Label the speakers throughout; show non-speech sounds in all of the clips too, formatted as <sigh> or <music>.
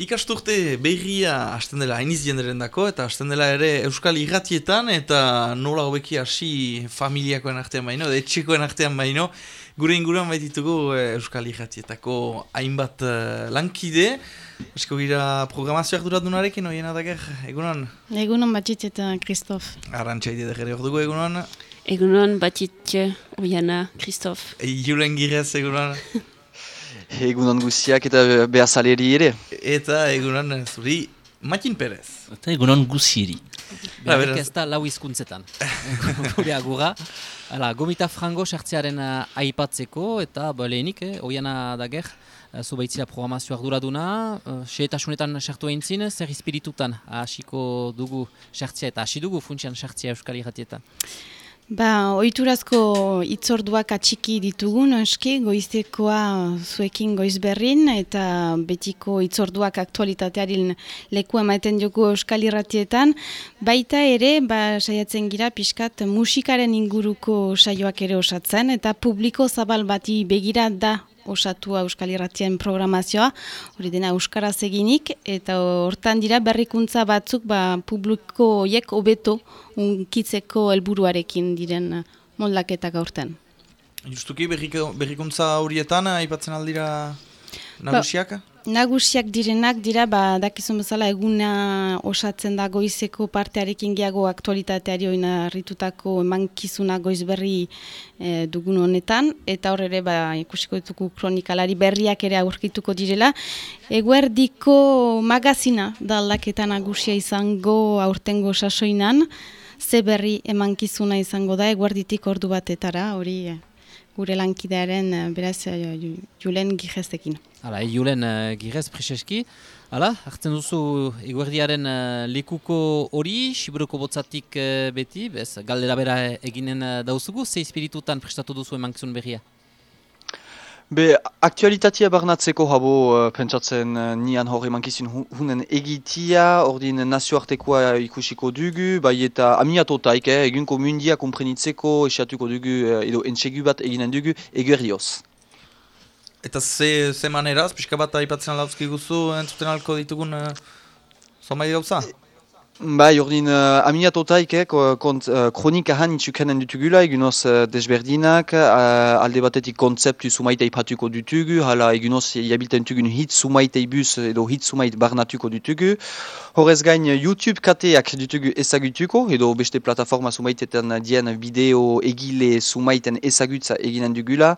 Speaker 1: Ikasturte berria hasten dela hainiz jenderen dako, eta hasten dela ere Euskal Irratietan, eta nola hobeki hasi familiakoen artean baino, edo etxekoen artean baino, gure inguruan baititugu eh, Euskal Irratietako hainbat uh, lankide. Esko gira programazioak duradunarekin, oien adager, egunon?
Speaker 2: Egunon batxit eta Kristof.
Speaker 1: Arantxaide degere hor dugu, egunon?
Speaker 3: Egunon batxit, oiana, Kristof.
Speaker 1: E, Julen girez, egunon? <laughs>
Speaker 4: Egunon guziak eta behazaleri ere.
Speaker 1: Eta egunon zuri Matin Perez.
Speaker 5: Eta egunon guzieri.
Speaker 6: Beharrik ez da lau izkuntzetan. <laughs> Gure agura. Hala, gomita frango sartzearen uh, aipatzeko eta ba, lehenik, eh, oiana dager, uh, zubaitzila programazioak duraduna, uh, seetasunetan sartu egin zin, zer espiritutan hasiko dugu sartzea eta hasi dugu funtsian sartzea Euskal Iratietan.
Speaker 2: Ba, oiturazko itzorduak atxiki ditugun, eski, goiztekoa zuekin goizberrin, eta betiko itzorduak aktualitatearen leku ematen joku euskal irratietan. Baita ere, ba, saiatzen gira pixkat musikaren inguruko saioak ere osatzen, eta publiko zabal bati begira da osatua Euskal Irratien programazioa, hori dena Euskaraz eginik, eta hortan dira berrikuntza batzuk ba, publiko horiek hobeto unkitzeko helburuarekin diren moldaketak aurten.
Speaker 1: Justuki berrikuntza horietan, aipatzen aldira nagusiak? Ba,
Speaker 2: Nagusiak direnak dira, ba, dakizun bezala eguna osatzen da goizeko partearekin geago aktualitateari oina ritutako emankizuna goizberri e, dugun honetan, eta hor ere ba, ikusiko dituko kronikalari berriak ere aurkituko direla. Eguerdiko magazina da aldaketan nagusia izango aurtengo sasoinan, ze berri emankizuna izango da, eguerditik ordu batetara, hori e, gure lankidearen e, beraz julen gijestekin.
Speaker 6: Hala, julen uh, girez, preseski. Hala, hartzen duzu eguerdiaren likuko hori, siburuko botzatik beti, bez, galdera bera eginen dauzugu, ze espiritutan prestatu duzu emankizun berria?
Speaker 4: Be, aktualitatea barnatzeko habo uh, pentsatzen uh, nian hori emankizun hunen egitia, ordin nazioartekoa ikusiko dugu, bai eta amiatotaik, eh, egunko mundia komprenitzeko, esiatuko dugu, uh, edo entxegu bat eginen dugu, eguerdioz.
Speaker 1: Eta ze, ze maneraz, pixka bat aipatzen alauzki guzu, entzuten alko ditugun uh, zomai gauza?
Speaker 4: Bai, ordin, uh, aminat otaik, eh, kont, uh, kronika han itxukanen dutugula, egunoz uh, desberdinak, uh, alde batetik kontzeptu sumaita ipatuko dutugu, hala egunoz iabilten dutugun hit sumaita ibuz edo hit sumait barnatuko dutugu. Horrez gain, YouTube kateak dutugu ezagutuko, edo beste plataforma sumaitetan dien bideo egile sumaiten ezagutza eginen dugula.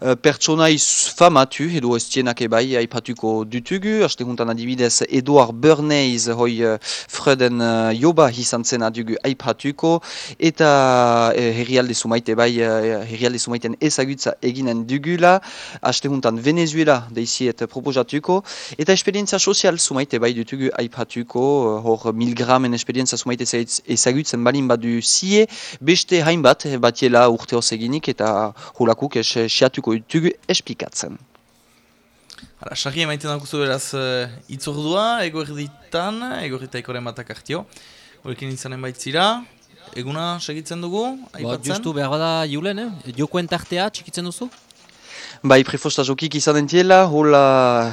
Speaker 4: Uh, pertsonai famatu, edo ez tienak ebai, aipatuko dutugu, haste juntan adibidez, Eduard Berneiz, hoi uh, Freden uh, joba izan zen adugu aipatuko eta uh, herrialde sumaite bai uh, herrialde sumaiten ezagutza eginen dugula haste juntan Venezuela deiziet proposatuko eta esperientzia sozial sumaite bai dutugu aipatuko uh, hor milgramen esperientzia sumaite ezagutzen balin badu zie beste hainbat batiela urte eginik eta hulakuk es siatuko dutugu esplikatzen
Speaker 1: Hala, sarri emaiten dakuzu beraz uh, itzordua, ego erditan, ego erdita ikoren batak hartio. Horrekin izanen baitzira, eguna segitzen dugu, aipatzen?
Speaker 6: Ba, justu behar bada julen, eh? jokoen tartea txikitzen duzu?
Speaker 4: Bai, prefostazokik izan diela, hola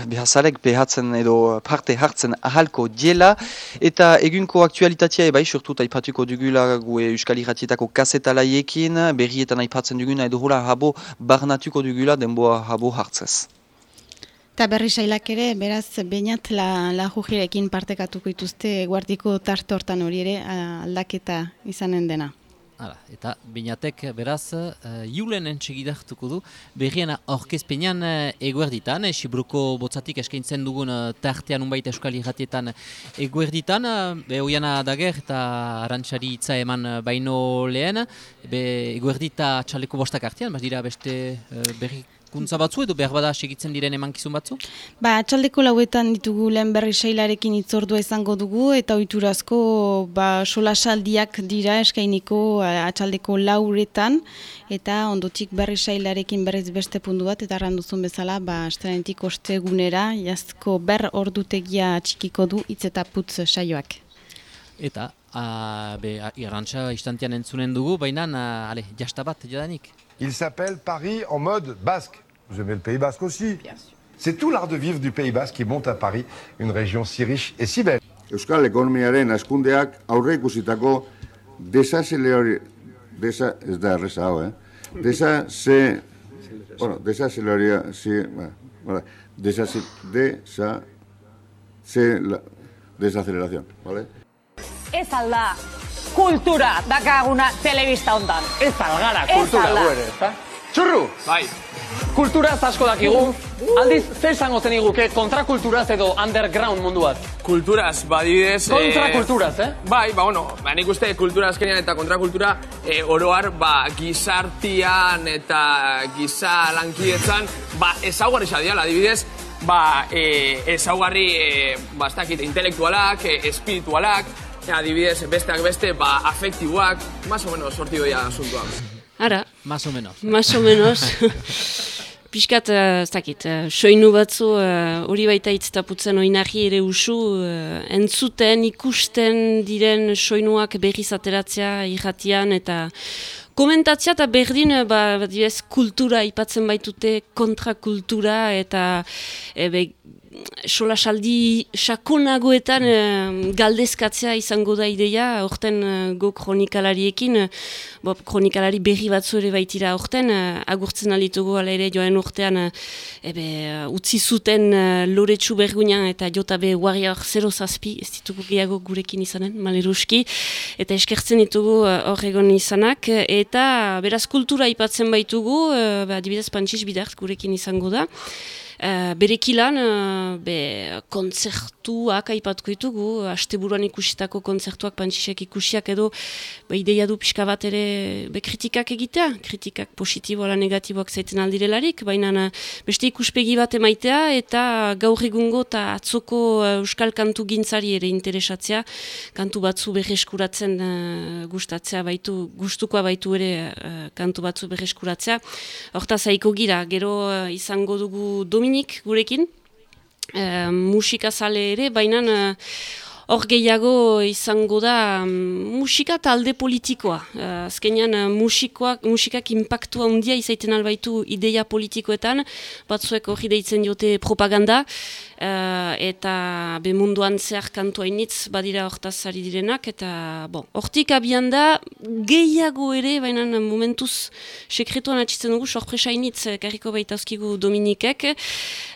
Speaker 4: behazarek behatzen edo parte hartzen ahalko diela, eta egunko aktualitatea bai, surtut aipatuko dugula gue Euskal Iratietako kasetalaiekin, berrietan aipatzen duguna edo hola habo barnatuko dugula denboa habo hartzez.
Speaker 2: Eta berri sailak ere, beraz, bainat la, la jujirekin partekatuko ituzte guardiko tarte hortan hori ere aldaketa izanen dena.
Speaker 6: Hala, eta bainatek beraz, uh, julen entxegidartuko du, berrien orkezpenean uh, eguerditan, eh, Sibruko botzatik eskaintzen dugun uh, tartean unbait eskali ratietan eguerditan, uh, be hoiana dager eta arantxari itza eman uh, baino lehen, be eguerdita txaleko bostak artean, dira beste uh, berri kuntza batzu edo behar bada segitzen diren emankizun batzu?
Speaker 2: Ba, atxaldeko lauetan ditugu lehen berri sailarekin itzordua izango dugu eta oiturazko ba, solasaldiak dira eskainiko atxaldeko lauretan eta ondotik berri sailarekin berriz beste puntu bat eta randuzun bezala ba, estrenetik ostegunera jazko ber ordutegia txikiko du hitz eta putz saioak.
Speaker 6: Eta, a, be, irantxa istantean entzunen dugu, baina, ale, jastabat, jadanik?
Speaker 7: Il s'appelle Paris en mode basque. Vous aimez le Pays Basque aussi
Speaker 3: Bien sûr.
Speaker 5: C'est tout l'art de vivre du Pays Basque qui monte à Paris, une région si riche et si belle.
Speaker 7: Euskal ekonomiaren askundeak aurre ikusitako desazeleri... Desa, ez da erreza hau, eh? Desa, se... Bueno, desazeleria... Si, bueno, desase, desa... Se, la, desaceleración, ¿vale?
Speaker 8: Ez alda kultura dakaguna telebista hontan.
Speaker 9: Ez algara kultura
Speaker 8: alda.
Speaker 9: gu ere, ezta? Txurru! Bai. Kulturaz asko dakigu. Aldiz, zer esango zen iguke kontrakulturaz edo underground munduaz?
Speaker 10: Kulturaz, badibidez...
Speaker 9: Kontrakulturaz, eh?
Speaker 10: Bai, ba, bueno, ba, nik uste kultura azkenean eta kontrakultura e, oroar, ba, gizartian eta giza lankidetzan, ba, ezaugarri diala, adibidez, ba, e, ezaugarri, e, ba, ez dakit, intelektualak, e, espiritualak, adibidez, besteak beste, ba, afektiboak, más o menos sorti doia asuntua.
Speaker 3: Ara,
Speaker 6: Más o menos.
Speaker 3: más o menos. <laughs> Piskat, eh, ez dakit, eh, soinu batzu eh, hori baita itztaputzen oinarri ere usu, entzuten, ikusten diren soinuak berriz ateratzea irratian eta komentatzea eta berdin, eh, ba, kultura aipatzen baitute, kontrakultura eta ebe, solasaldi sakonagoetan eh, galdezkatzea izango da ideia, orten eh, go kronikalariekin, eh, bo, kronikalari berri batzu ere baitira orten, eh, agurtzen alitugu ala ere joan urtean, ebe, utzi zuten eh, loretsu bergunean eta jota be warrior 0 zazpi, ez ditugu gehiago gurekin izanen, maleruski, eta eskertzen ditugu hor egon izanak, eta beraz kultura aipatzen baitugu, eh, ba, adibidez pantxiz bidart gurekin izango da, Uh, berekilan, uh, be, kontzertuak aipatuko ditugu, asteburuan ikusitako kontzertuak pantxisek ikusiak edo be, ideia du pixka bat ere be, kritikak egitea, kritikak positibo ala negatiboak zaiten aldirelarik, baina uh, beste ikuspegi bat emaitea eta gaur egungo eta atzoko euskal kantu gintzari ere interesatzea, kantu batzu berreskuratzen uh, gustatzea baitu, gustukoa baitu ere uh, kantu batzu berreskuratzea. Hortaz haiko gira, gero uh, izango dugu Dominik gurekin, uh, musikazale ere, baina uh, hor gehiago izango da mm, musika talde politikoa. Uh, azkenean uh, musikoak, musikak impactua handia izaiten albaitu ideia politikoetan, batzuek hori deitzen diote propaganda, uh, eta be munduan zehar kantua initz badira hortaz ari direnak, eta bon, hortik abian da gehiago ere, baina momentuz sekretuan atxitzen dugu, sorpresa eh, karriko baitazkigu Dominikek.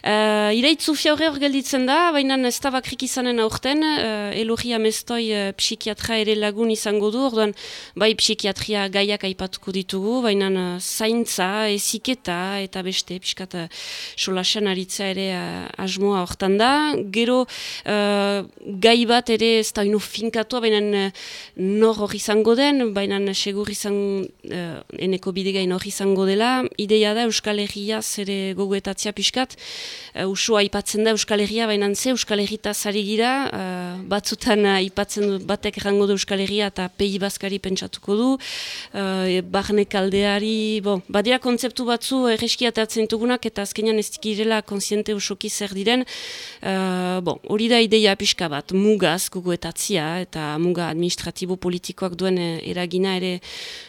Speaker 3: Uh, Iraitzu fiaure hor gelditzen da, baina ez da bakrik izanen aurten, uh, Elogia Mestoi uh, psikiatra ere lagun izango du, orduan bai psikiatria gaiak aipatuko ditugu, baina uh, zaintza, eziketa eta beste, piskat uh, solasen aritza ere uh, asmoa hortan da. Gero uh, gai bat ere ez da ino finkatua, baina uh, nor hor izango den, baina segur izan uh, eneko bidegain hor izango dela. Ideia da Euskal Herria zere gogoetatzea piskat, uh, usua aipatzen da Euskal Herria, baina ze Euskal Herritaz ari gira, uh, batzutan uh, aipatzen batek errango du Euskal Herria eta pei baskari pentsatuko du, uh, barne kaldeari, bon, badira kontzeptu batzu erreski atatzen ditugunak eta azkenean ez dikirela konsiente osoki zer diren, uh, bon, hori da ideia pixka bat, mugaz gogoetatzia eta muga administratibo politikoak duen eh, eragina ere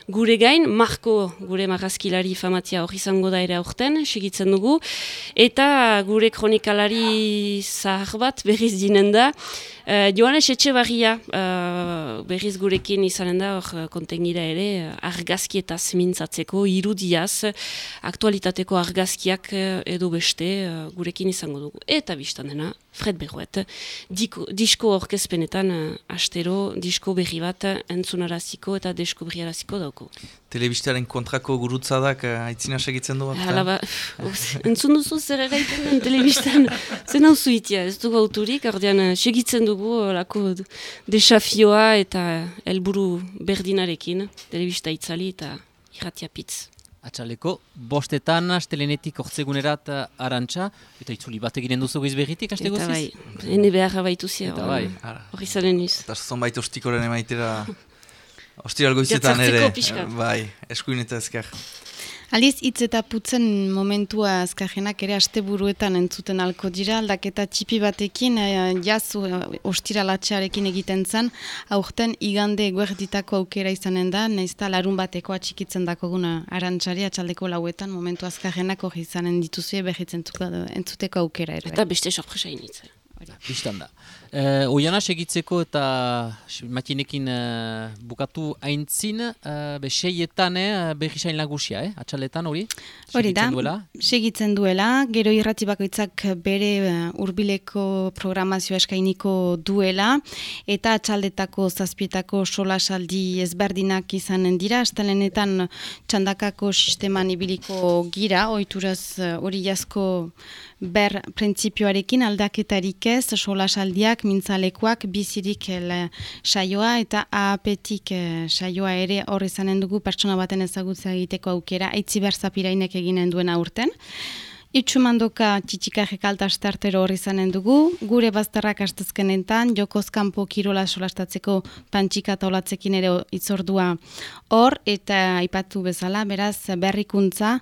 Speaker 3: gure gain, Marko gure marrazkilari famatia hori izango da ere aurten, segitzen dugu, eta gure kronikalari zahar bat berriz dinen da, Uh, Joanes Etxebarria uh, berriz gurekin izanen da, hor kontengira ere, argazkietaz mintzatzeko, irudiaz, aktualitateko argazkiak edo beste uh, gurekin izango dugu. Eta biztan dena, Fred Berroet, disko orkezpenetan uh, astero, disko berri bat entzunaraziko eta deskobriaraziko dauko.
Speaker 1: Telebistaren kontrako gurutzadak aitzina segitzen du.
Speaker 3: Hala ba, entzun duzu zer erraiten den telebistan, <laughs> zen hau zuitia, ez dugu auturik, ordean segitzen dugu lako desafioa eta helburu berdinarekin, telebista itzali eta irratia pitz.
Speaker 6: Atxaleko, bostetan, astelenetik ortzegunerat arantxa, eta itzuli bat eginen duzu goiz berritik, aste
Speaker 3: Eta bai,
Speaker 6: goziz?
Speaker 3: hene beharra baitu zia,
Speaker 6: Eta bai.
Speaker 3: hori zaren iz.
Speaker 1: Eta zonbait ostikoren emaitera, ostiral <laughs> goizetan ere. Bai, eskuin eta ezker.
Speaker 2: Aliz, hitz eta putzen momentua azkajenak ere asteburuetan entzuten alko dira, aldaketa txipi batekin, e, jaz ostiralatxearekin egiten zen, aurten igande eguerditako aukera izanen da, naizta larun bateko atxikitzen dako guna arantxari atxaldeko lauetan, momentu azkajenak hori izanen dituzue behitzen entzuteko aukera ere.
Speaker 3: Eta beste sorpresa initzen.
Speaker 6: Bistan da. Uh, Oiana segitzeko eta makinekin uh, bukatu haintzin, uh, be seietan uh, behi sain lagusia, eh? atxaletan hori?
Speaker 2: Hori da, segitzen duela, gero irrati bakoitzak bere uh, urbileko programazioa eskainiko duela, eta atxaldetako zazpietako solasaldi ezberdinak izanen dira, astalenetan txandakako sisteman ibiliko gira, oituraz hori uh, jasko ber printzipioarekin aldaketarik ez, solasaldiak saioak, mintzalekoak, bizirik el, saioa eta apetik e, saioa ere hor izanen dugu pertsona baten ezagutza egiteko aukera, eitzi berzapirainek eginen duen aurten. Itxumandoka txitxikarrek altastartero hori zanen dugu, gure bazterrak astezkenetan, jokozkampo kirola solastatzeko pantxika taulatzekin ere itzordua hor, eta aipatu bezala, beraz, berrikuntza,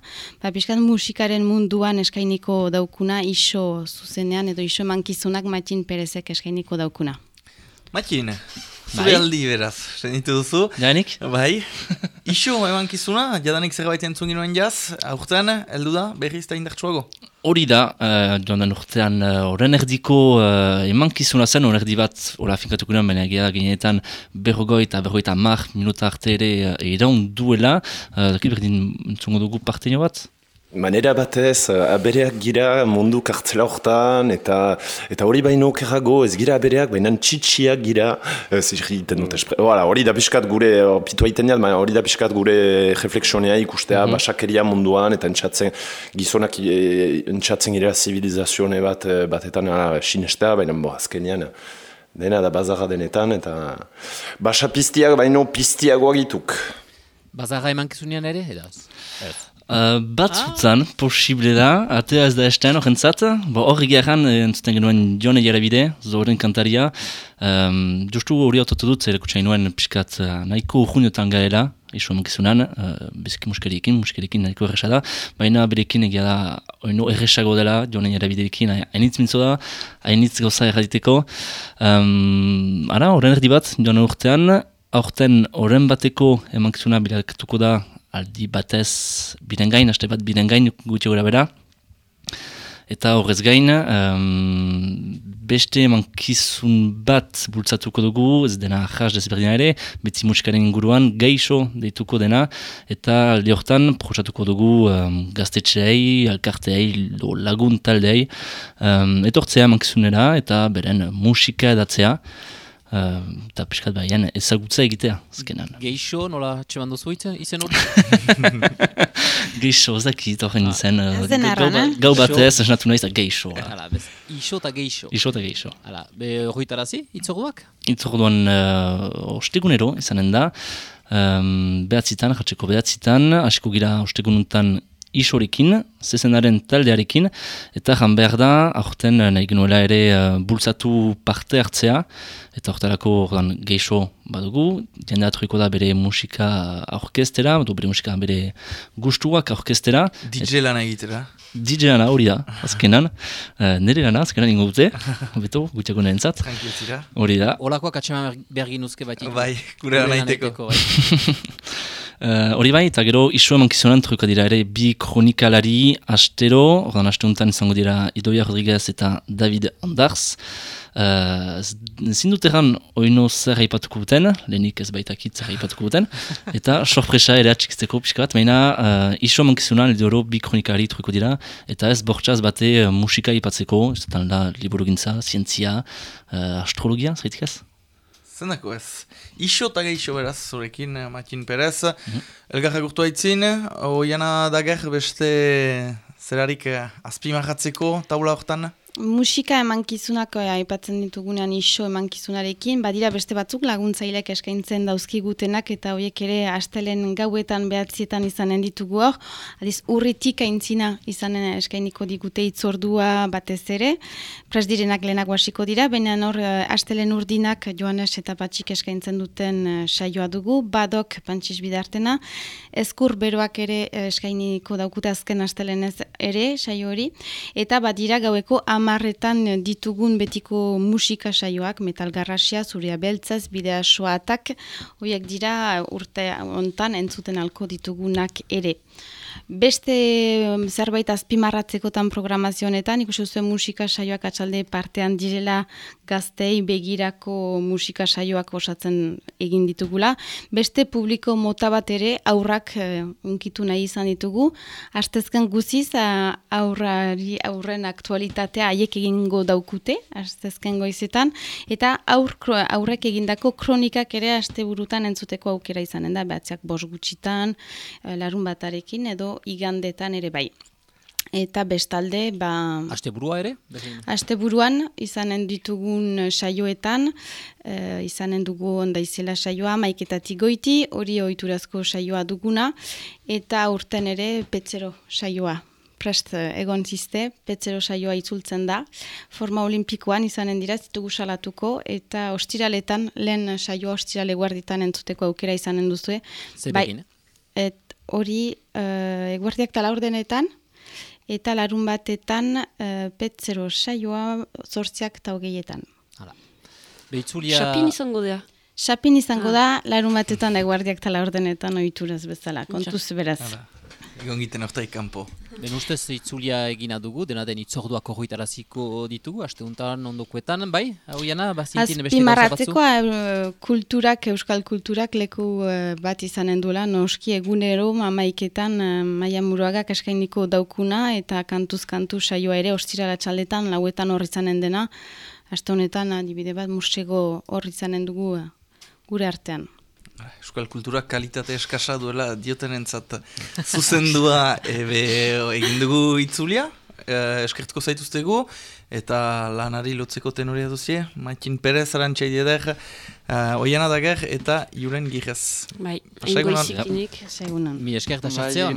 Speaker 2: ba, piskat musikaren munduan eskainiko daukuna, iso zuzenean edo iso mankizunak Matin Perezek eskainiko daukuna.
Speaker 1: Matin, Zure bai? aldi beraz, zenitu duzu.
Speaker 6: Jadanik?
Speaker 1: Bai. <laughs> Iso, eman kizuna, jadanik zerbait entzun ginoen jaz, aurten, heldu da, berriz da indartsuago?
Speaker 11: Hori da, uh, joan den urtean, horren uh, erdiko uh, eman kizuna zen, horren erdi bat, hori finkatuko nuen, baina gira ginetan berrogoi eta berrogoi eta mar minuta arte ere uh, duela, uh, dakit berdin entzungo dugu partenio bat?
Speaker 12: Manera batez, eh, abereak gira mundu kartzela hortan, eta eta hori baino kerrago, ez gira abereak, baina txitsiak gira, ez egiten dut, hori da piskat gure, pitu haiten hori da piskat gure refleksionea ikustea, mm -hmm. basakeria munduan, eta entzatzen, gizonak e, entzatzen gira zibilizazione bat, eh, batetan sinestea, baina bo, azkenean, dena da bazara denetan, eta basa piztiak baino piztiagoa gituk.
Speaker 6: Bazara eman kizunean ere, edaz?
Speaker 11: Ez. Uh, bat ah. zutzen, posible da, atea ez da esten horren zat, bo horri gehan, eh, entzuten genuen jone jarabide, zoren kantaria, um, justu hori autotu dut, zer kutsain nuen piskat uh, nahiko urguniotan gaela, iso emankizunan, uh, beziki muskeriekin, muskeriekin nahiko erresa da, baina berekin egia da, oino erresago dela, jone jarabideekin, hainitz mintzo da, hainitz goza erraditeko. Um, ara, horren erdi bat, jone urtean, aurten horren bateko emankizuna bilakatuko da aldi batez biren gain, aste bat biren gain gutxe gura bera. Eta horrez gain, um, beste mankizun bat bultzatuko dugu, ez dena jas desberdina ere, beti musikaren inguruan geixo deituko dena, eta aldi hortan proxatuko dugu um, gaztetxeei, alkarteei, lagun taldeei, um, etortzea mankizunera eta beren musika edatzea eta uh, piskat baina ezagutza egitea, zkenan.
Speaker 6: Geixo, nola txeman duzu izen hori? <laughs>
Speaker 11: geixo, zakit horren
Speaker 2: ah. izen. Uh,
Speaker 11: gau bat ez, esnatu nahiz, geixo. <laughs>
Speaker 6: Hala, bez, iso eta geixo.
Speaker 11: Iso eta geixo.
Speaker 6: Hala, be horretarazi, itzorduak?
Speaker 11: Itzorduan, uh, ostegunero, izanen da, um, behatzitan, jatzeko behatzitan, hasiko gira ostegununtan isorekin, zezenaren taldearekin, eta jan behar da, aurten eh, nahi genuela ere uh, bultzatu parte hartzea, eta hortarako ordan geixo badugu, jendea da bere musika orkestera, bere musika bere gustuak orkestera.
Speaker 1: DJ lana egitera.
Speaker 11: DJ lana hori da, azkenan, uh, <laughs> nire lana, azkenan ingo dute, beto, gutxako nahentzat. Hori da.
Speaker 6: Olakoak atxeman bergin uzke batik.
Speaker 1: Bai, gure lana egiteko. <laughs>
Speaker 11: Uh, hori bai, eta gero isu eman kizunan truka dira ere bi kronikalari astero, ordan aste honetan izango dira Idoia Rodriguez eta David Andars. Uh, Zindut erran oino zer haipatuko buten, lehenik ez baitakit zer haipatuko buten, <laughs> eta sorpresa ere atxikzteko pixka bat, maina uh, isu eman kizunan edo bi kronikari truko dira, eta ez bortxaz bate musika haipatzeko, ez da liburu gintza, zientzia, uh, astrologia, zaitik ez?
Speaker 1: Zendako ez. Ixo eta geixo beraz, zurekin, eh, Matin Perez. Mm -hmm. Elgarra gurtu haitzin, oiana dager beste zerarik eh, azpimarratzeko taula hortan?
Speaker 2: Musika emankizunak eh, aipatzen ditugunean iso emankizunarekin, badira beste batzuk laguntzailek eskaintzen dauzkigutenak eta horiek ere astelen gauetan behatzietan izanen ditugu hor, adiz urritik aintzina izanen eskainiko digute itzordua batez ere, pres direnak lehenak hasiko dira, baina hor eh, astelen urdinak Joanes eta Patxik eskaintzen duten eh, saioa dugu, badok pantxiz bidartena, ezkur beroak ere eh, eskainiko daukute azken astelenez ere saio hori, eta badira gaueko amarretan ditugun betiko musika saioak, metal garrasia, zuria beltzaz, bidea soatak, horiek dira urte hontan entzuten alko ditugunak ere. Beste zerbait azpimarratzekotan programazionetan, ikusi zuen musika saioak atxalde partean direla gaztei begirako musika saioak osatzen egin ditugula. Beste publiko mota bat ere aurrak uh, unkitu nahi izan ditugu. Astezken guziz aurrari aurren aktualitatea haiek egingo daukute, astezken goizetan, eta aur, aurrek egindako kronikak ere asteburutan entzuteko aukera izanen da, behatziak bos gutxitan, uh, larun batarekin, edo igandetan ere bai. Eta bestalde, ba...
Speaker 6: Asteburua ere?
Speaker 2: Asteburuan, izanen ditugun saioetan, e, izanen dugu onda izela saioa, maiketatik goiti, hori oiturazko saioa duguna, eta urten ere petzero saioa. Prest egon ziste, petzero saioa itzultzen da. Forma olimpikoan izanen dira, zitugu salatuko, eta ostiraletan, lehen saioa ostirale guarditan entzuteko aukera izanen duzue.
Speaker 6: Zer bai,
Speaker 2: et, hori uh, eguerdiak tala ordenetan, eta larun batetan uh, petzero saioa zortziak eta hogeietan.
Speaker 6: Beitzulia...
Speaker 3: Xapin izango da.
Speaker 2: Xapin izango ah. da, larun batetan eguerdiak tala ordenetan oituraz bezala, kontuz beraz. Hala.
Speaker 1: Egon giten ortaik kanpo.
Speaker 6: Ben ustez itzulia egina dugu, dena den itzorduak horretaraziko ditugu, aste untan ondokuetan, bai? Hau jana, bazintin beste
Speaker 2: Azpimarratzeko uh, kulturak, euskal kulturak leku uh, bat izanen duela, noski egunero mamaiketan uh, maia muruagak eskainiko daukuna eta kantuz-kantu saioa ere ostirala txaldetan, lauetan horri izanen dena, aste honetan, adibide bat, musego horri izanen dugu gure artean.
Speaker 1: Euskal kultura kalitate eskasa duela dioten entzat zuzendua ebe, egin dugu itzulia, e, eskertuko zaituztegu, eta lanari lotzeko tenoria duzie, Maikin Perez arantxai dieder, uh, oiana dager eta juren girez.
Speaker 3: Bai, ingo izikinik.
Speaker 6: Mi eskerta sartzea